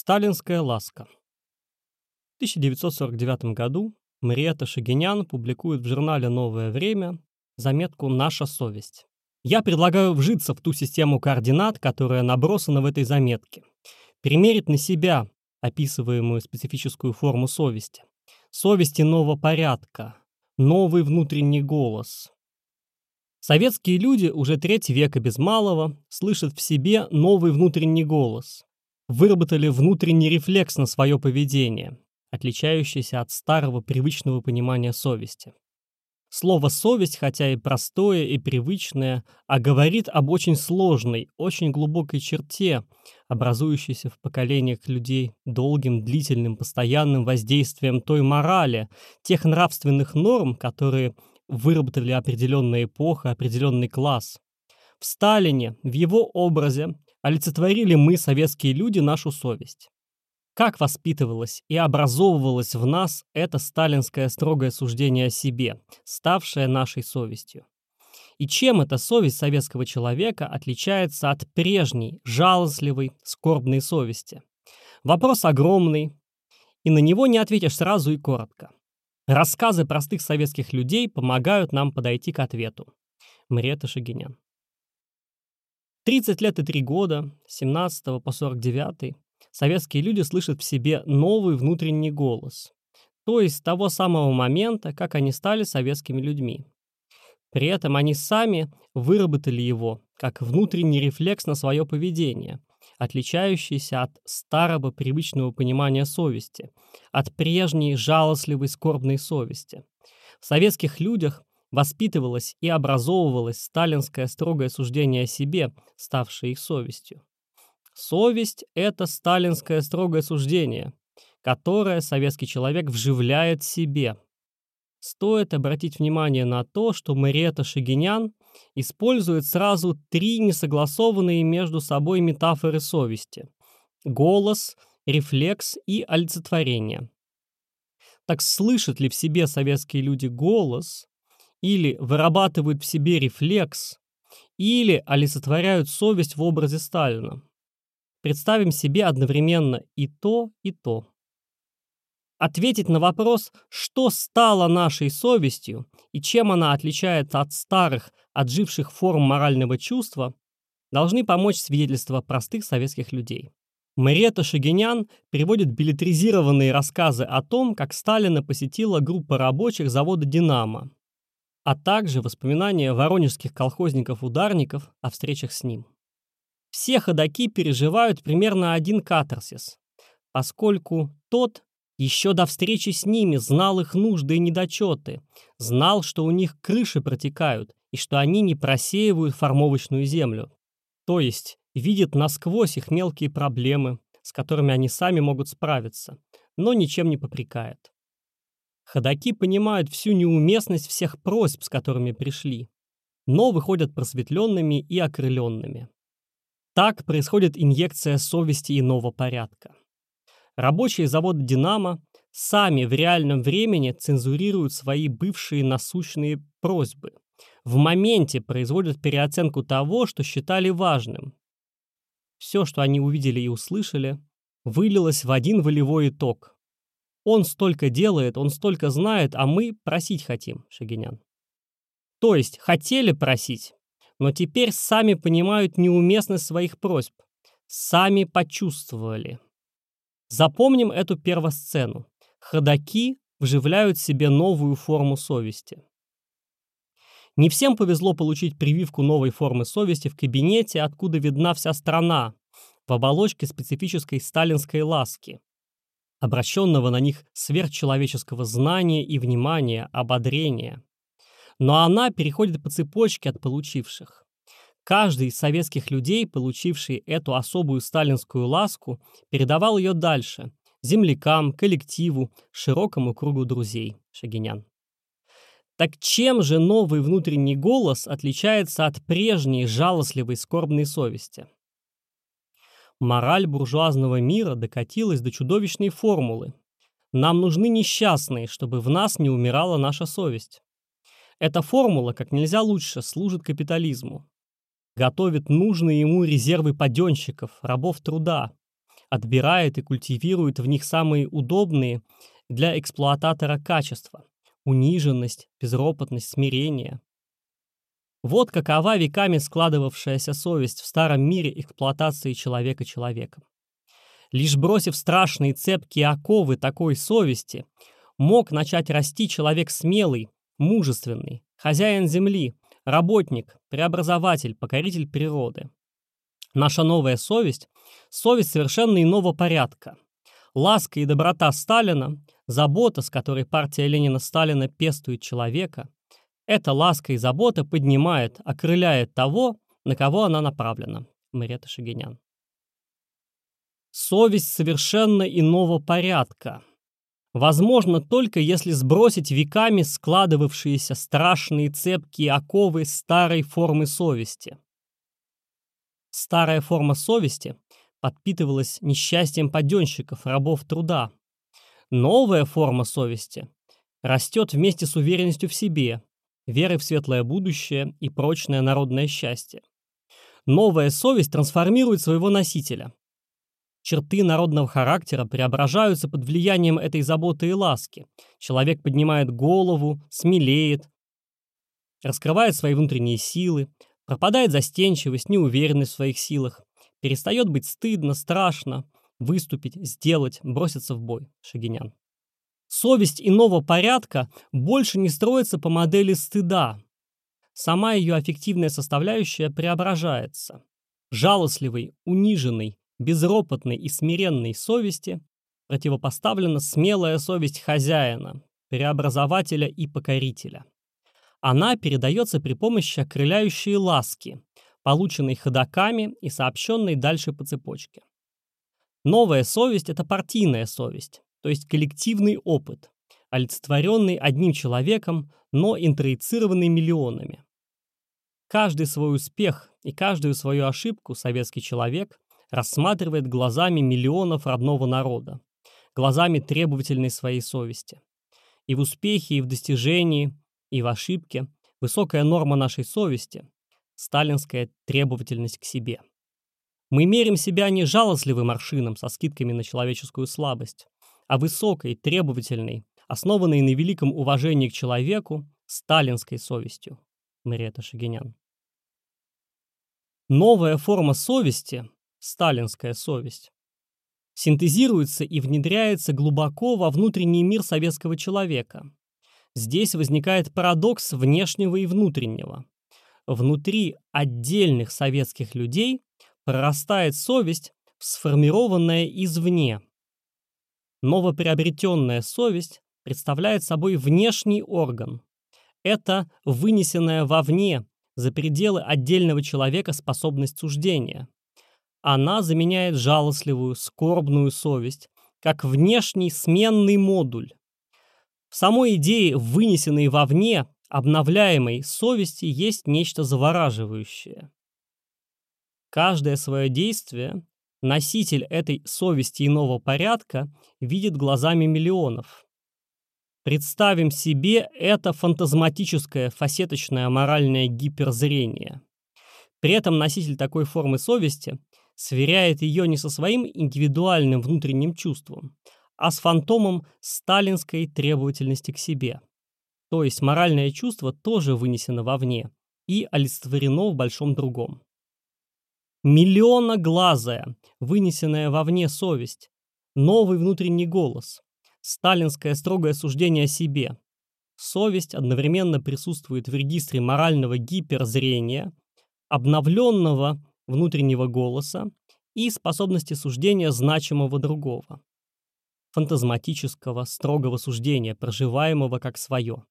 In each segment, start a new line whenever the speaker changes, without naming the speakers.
Сталинская ласка. В 1949 году Мариэта Шагинян публикует в журнале «Новое время» заметку «Наша совесть». Я предлагаю вжиться в ту систему координат, которая набросана в этой заметке, примерить на себя описываемую специфическую форму совести. Совести нового порядка, новый внутренний голос. Советские люди уже треть века без малого слышат в себе новый внутренний голос, выработали внутренний рефлекс на свое поведение, отличающийся от старого привычного понимания совести. Слово «совесть», хотя и простое и привычное, а говорит об очень сложной, очень глубокой черте, образующейся в поколениях людей долгим, длительным, постоянным воздействием той морали, тех нравственных норм, которые выработали определенная эпоха, определенный класс. В Сталине, в его образе, олицетворили мы, советские люди, нашу совесть. Как воспитывалось и образовывалось в нас это сталинское строгое суждение о себе, ставшее нашей совестью? И чем эта совесть советского человека отличается от прежней, жалостливой, скорбной совести? Вопрос огромный, и на него не ответишь сразу и коротко. Рассказы простых советских людей помогают нам подойти к ответу. Мрета Шагинян. 30 лет и 3 года, с 17 по 49, советские люди слышат в себе новый внутренний голос, то есть с того самого момента, как они стали советскими людьми. При этом они сами выработали его как внутренний рефлекс на свое поведение, отличающийся от старого привычного понимания совести, от прежней жалостливой скорбной совести. В советских людях воспитывалось и образовывалось сталинское строгое суждение о себе, ставшее их совестью. Совесть – это сталинское строгое суждение, которое советский человек вживляет себе. Стоит обратить внимание на то, что Мариэта Шагинян использует сразу три несогласованные между собой метафоры совести – голос, рефлекс и олицетворение. Так слышат ли в себе советские люди голос, или вырабатывают в себе рефлекс, или олицетворяют совесть в образе Сталина. Представим себе одновременно и то, и то. Ответить на вопрос, что стало нашей совестью и чем она отличается от старых, отживших форм морального чувства, должны помочь свидетельства простых советских людей. Мариэта Шагинян приводит билетризированные рассказы о том, как Сталина посетила группа рабочих завода «Динамо», а также воспоминания воронежских колхозников-ударников о встречах с ним. Все ходаки переживают примерно один катарсис, поскольку тот еще до встречи с ними знал их нужды и недочеты, знал, что у них крыши протекают и что они не просеивают формовочную землю. То есть видит насквозь их мелкие проблемы, с которыми они сами могут справиться, но ничем не попрекает. Ходаки понимают всю неуместность всех просьб, с которыми пришли, но выходят просветленными и окрыленными. Так происходит инъекция совести иного порядка. Рабочие завода «Динамо» сами в реальном времени цензурируют свои бывшие насущные просьбы. В моменте производят переоценку того, что считали важным. Все, что они увидели и услышали, вылилось в один волевой итог – он столько делает, он столько знает, а мы просить хотим, Шагинян. То есть хотели просить, но теперь сами понимают неуместность своих просьб. Сами почувствовали. Запомним эту первосцену. Ходаки вживляют себе новую форму совести. Не всем повезло получить прививку новой формы совести в кабинете, откуда видна вся страна, в оболочке специфической сталинской ласки обращенного на них сверхчеловеческого знания и внимания, ободрения. Но она переходит по цепочке от получивших. Каждый из советских людей, получивший эту особую сталинскую ласку, передавал ее дальше – землякам, коллективу, широкому кругу друзей. Шагинян. Так чем же новый внутренний голос отличается от прежней жалостливой скорбной совести? Мораль буржуазного мира докатилась до чудовищной формулы. Нам нужны несчастные, чтобы в нас не умирала наша совесть. Эта формула как нельзя лучше служит капитализму. Готовит нужные ему резервы паденщиков, рабов труда. отбирает и культивирует в них самые удобные для эксплуататора качества – униженность, безропотность, смирение. Вот какова веками складывавшаяся совесть в старом мире эксплуатации человека человеком. Лишь бросив страшные цепкие оковы такой совести, мог начать расти человек смелый, мужественный, хозяин земли, работник, преобразователь, покоритель природы. Наша новая совесть – совесть совершенно иного порядка. Ласка и доброта Сталина, забота, с которой партия Ленина-Сталина пестует человека, эта ласка и забота поднимает, окрыляет того, на кого она направлена. Марета Шагинян. Совесть совершенно иного порядка. Возможно только если сбросить веками складывавшиеся страшные цепкие оковы старой формы совести. Старая форма совести подпитывалась несчастьем паденщиков, рабов труда. Новая форма совести растет вместе с уверенностью в себе, верой в светлое будущее и прочное народное счастье. Новая совесть трансформирует своего носителя. Черты народного характера преображаются под влиянием этой заботы и ласки. Человек поднимает голову, смелеет, раскрывает свои внутренние силы, пропадает застенчивость, неуверенность в своих силах, перестает быть стыдно, страшно, выступить, сделать, броситься в бой. Шагинян. Совесть иного порядка больше не строится по модели стыда. Сама ее аффективная составляющая преображается. Жалостливой, униженной, безропотной и смиренной совести противопоставлена смелая совесть хозяина, преобразователя и покорителя. Она передается при помощи окрыляющей ласки, полученной ходаками и сообщенной дальше по цепочке. Новая совесть – это партийная совесть, то есть коллективный опыт, олицетворенный одним человеком, но интроицированный миллионами. Каждый свой успех и каждую свою ошибку советский человек рассматривает глазами миллионов родного народа, глазами требовательной своей совести. И в успехе, и в достижении, и в ошибке высокая норма нашей совести – сталинская требовательность к себе. Мы мерим себя не жалостливым аршином со скидками на человеческую слабость, а высокой, требовательной, основанной на великом уважении к человеку, сталинской совестью. Мариэта Шагинян. Новая форма совести, сталинская совесть, синтезируется и внедряется глубоко во внутренний мир советского человека. Здесь возникает парадокс внешнего и внутреннего. Внутри отдельных советских людей прорастает совесть, сформированная извне, Новоприобретенная совесть представляет собой внешний орган. Это вынесенная вовне, за пределы отдельного человека способность суждения. Она заменяет жалостливую, скорбную совесть, как внешний сменный модуль. В самой идее, вынесенной вовне, обновляемой совести, есть нечто завораживающее. Каждое свое действие Носитель этой совести иного порядка видит глазами миллионов. Представим себе это фантазматическое фасеточное моральное гиперзрение. При этом носитель такой формы совести сверяет ее не со своим индивидуальным внутренним чувством, а с фантомом сталинской требовательности к себе. То есть моральное чувство тоже вынесено вовне и олицетворено в большом другом. Миллионоглазая, вынесенная вовне совесть, новый внутренний голос, сталинское строгое суждение о себе. Совесть одновременно присутствует в регистре морального гиперзрения, обновленного внутреннего голоса и способности суждения значимого другого, фантазматического, строгого суждения, проживаемого как свое.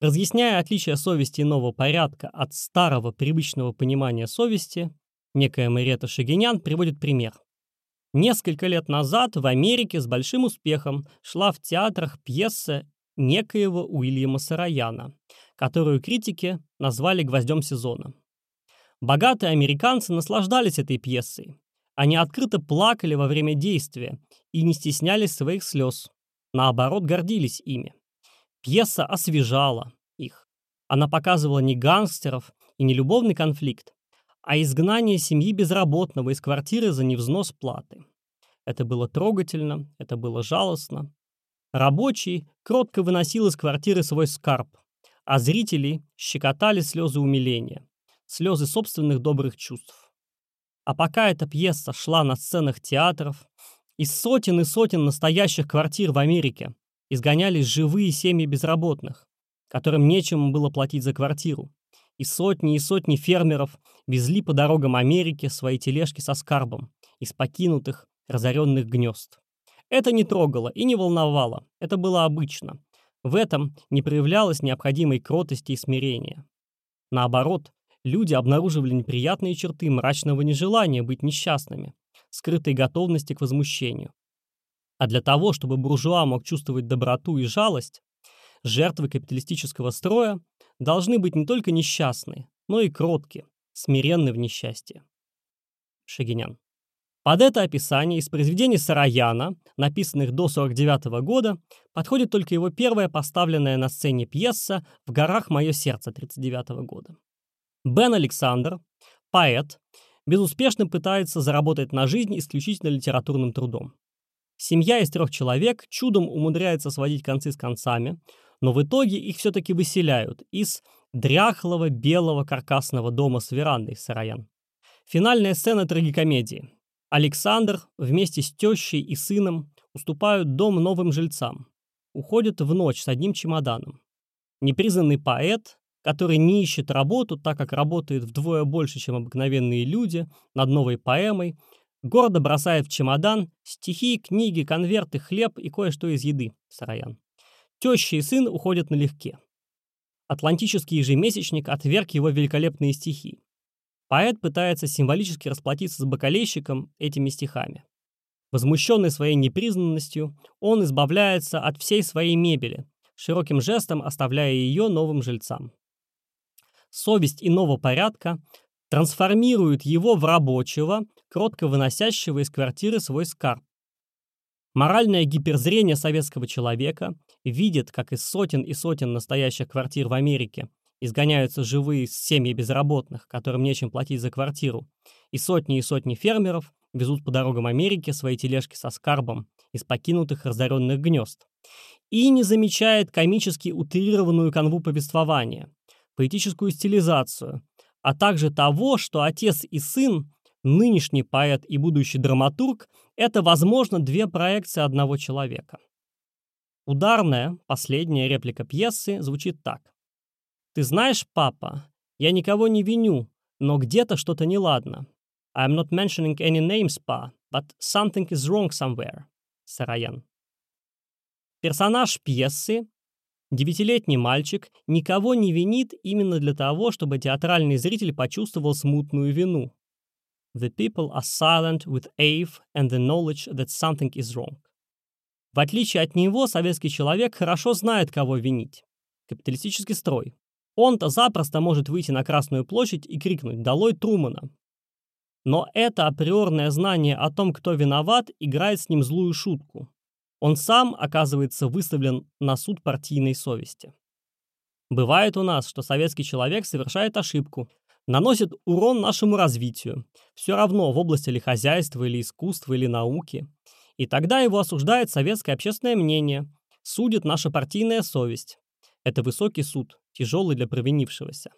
Разъясняя отличие совести нового порядка от старого привычного понимания совести, Некая Марета Шагинян приводит пример. Несколько лет назад в Америке с большим успехом шла в театрах пьеса некоего Уильяма Сараяна, которую критики назвали «гвоздем сезона». Богатые американцы наслаждались этой пьесой. Они открыто плакали во время действия и не стеснялись своих слез. Наоборот, гордились ими. Пьеса освежала их. Она показывала не гангстеров и не любовный конфликт, а изгнание семьи безработного из квартиры за невзнос платы. Это было трогательно, это было жалостно. Рабочий кротко выносил из квартиры свой скарб, а зрители щекотали слезы умиления, слезы собственных добрых чувств. А пока эта пьеса шла на сценах театров, из сотен и сотен настоящих квартир в Америке изгонялись живые семьи безработных, которым нечем было платить за квартиру, и сотни и сотни фермеров везли по дорогам Америки свои тележки со скарбом из покинутых, разоренных гнезд. Это не трогало и не волновало, это было обычно. В этом не проявлялось необходимой кротости и смирения. Наоборот, люди обнаруживали неприятные черты мрачного нежелания быть несчастными, скрытой готовности к возмущению. А для того, чтобы буржуа мог чувствовать доброту и жалость, жертвы капиталистического строя должны быть не только несчастны, но и кроткие, смиренны в несчастье. Шагинян. Под это описание из произведений Сараяна, написанных до 49 года, подходит только его первая поставленная на сцене пьеса «В горах мое сердце» 39 года. Бен Александр, поэт, безуспешно пытается заработать на жизнь исключительно литературным трудом. Семья из трех человек чудом умудряется сводить концы с концами, но в итоге их все-таки выселяют из дряхлого белого каркасного дома с верандой Сараян. Финальная сцена трагикомедии. Александр вместе с тещей и сыном уступают дом новым жильцам. Уходят в ночь с одним чемоданом. Непризнанный поэт, который не ищет работу, так как работает вдвое больше, чем обыкновенные люди, над новой поэмой, гордо бросает в чемодан стихи, книги, конверты, хлеб и кое-что из еды, Сараян. Теща и сын уходят налегке. Атлантический ежемесячник отверг его великолепные стихи. Поэт пытается символически расплатиться с бокалейщиком этими стихами. Возмущенный своей непризнанностью, он избавляется от всей своей мебели, широким жестом оставляя ее новым жильцам. Совесть иного порядка трансформирует его в рабочего, кротко выносящего из квартиры свой скарб. Моральное гиперзрение советского человека видит, как из сотен и сотен настоящих квартир в Америке изгоняются живые семьи безработных, которым нечем платить за квартиру, и сотни и сотни фермеров везут по дорогам Америки свои тележки со скарбом из покинутых разоренных гнезд. И не замечает комически утрированную канву повествования, поэтическую стилизацию, а также того, что отец и сын, нынешний поэт и будущий драматург, это, возможно, две проекции одного человека. Ударная, последняя реплика пьесы звучит так. Ты знаешь, папа, я никого не виню, но где-то что-то неладно. I'm not mentioning any names, pa, but something is wrong somewhere. Сараян. Персонаж пьесы, девятилетний мальчик, никого не винит именно для того, чтобы театральный зритель почувствовал смутную вину. The people are silent with awe and the knowledge that something is wrong. В отличие от него, советский человек хорошо знает, кого винить. Капиталистический строй. Он-то запросто может выйти на Красную площадь и крикнуть «Долой Трумана!». Но это априорное знание о том, кто виноват, играет с ним злую шутку. Он сам оказывается выставлен на суд партийной совести. Бывает у нас, что советский человек совершает ошибку, наносит урон нашему развитию, все равно в области ли хозяйства, или искусства, или науки. И тогда его осуждает советское общественное мнение, судит наша партийная совесть. Это высокий суд, тяжелый для провинившегося.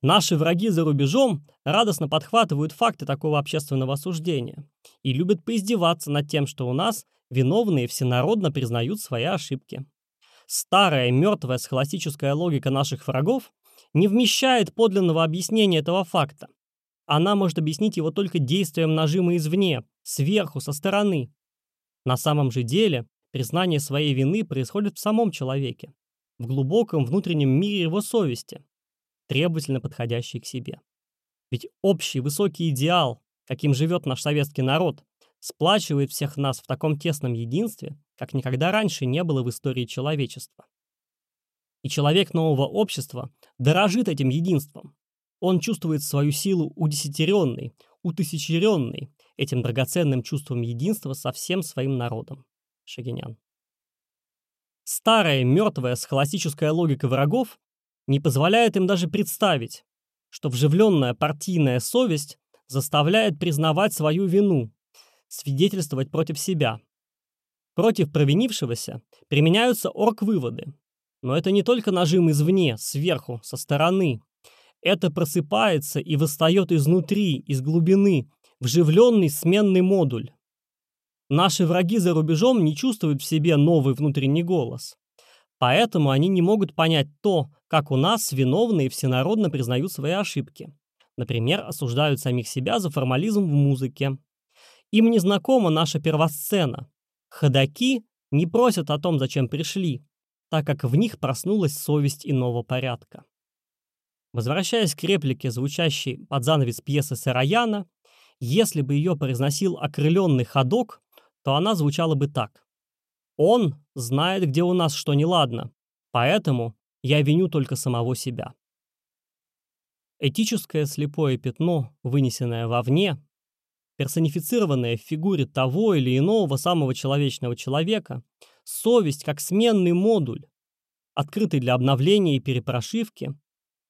Наши враги за рубежом радостно подхватывают факты такого общественного осуждения и любят поиздеваться над тем, что у нас виновные всенародно признают свои ошибки. Старая мертвая схоластическая логика наших врагов не вмещает подлинного объяснения этого факта. Она может объяснить его только действием нажима извне, сверху, со стороны. На самом же деле признание своей вины происходит в самом человеке в глубоком внутреннем мире его совести, требовательно подходящей к себе. Ведь общий высокий идеал, каким живет наш советский народ, сплачивает всех нас в таком тесном единстве, как никогда раньше не было в истории человечества. И человек нового общества дорожит этим единством. Он чувствует свою силу удесятеренной, утысячеренной этим драгоценным чувством единства со всем своим народом. Шагинян. Старая мертвая схоластическая логика врагов не позволяет им даже представить, что вживленная партийная совесть заставляет признавать свою вину, свидетельствовать против себя. Против провинившегося применяются орг-выводы. Но это не только нажим извне, сверху, со стороны. Это просыпается и восстает изнутри, из глубины, вживленный сменный модуль. Наши враги за рубежом не чувствуют в себе новый внутренний голос. Поэтому они не могут понять то, как у нас виновные всенародно признают свои ошибки. Например, осуждают самих себя за формализм в музыке. Им не знакома наша первосцена. Ходаки не просят о том, зачем пришли, так как в них проснулась совесть иного порядка. Возвращаясь к реплике, звучащей под занавес пьесы Сараяна, если бы ее произносил окрыленный ходок, то она звучала бы так. «Он знает, где у нас что неладно, поэтому я виню только самого себя». Этическое слепое пятно, вынесенное вовне, персонифицированное в фигуре того или иного самого человечного человека, совесть как сменный модуль, открытый для обновления и перепрошивки,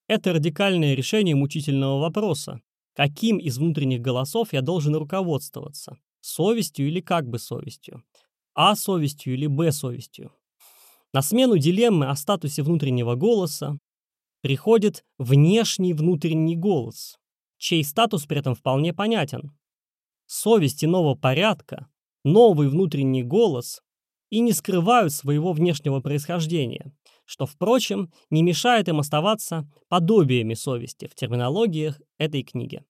это радикальное решение мучительного вопроса, каким из внутренних голосов я должен руководствоваться, совестью или как бы совестью, а совестью или б совестью. На смену дилеммы о статусе внутреннего голоса приходит внешний внутренний голос, чей статус при этом вполне понятен. Совесть иного порядка, новый внутренний голос и не скрывают своего внешнего происхождения, что, впрочем, не мешает им оставаться подобиями совести в терминологиях этой книги.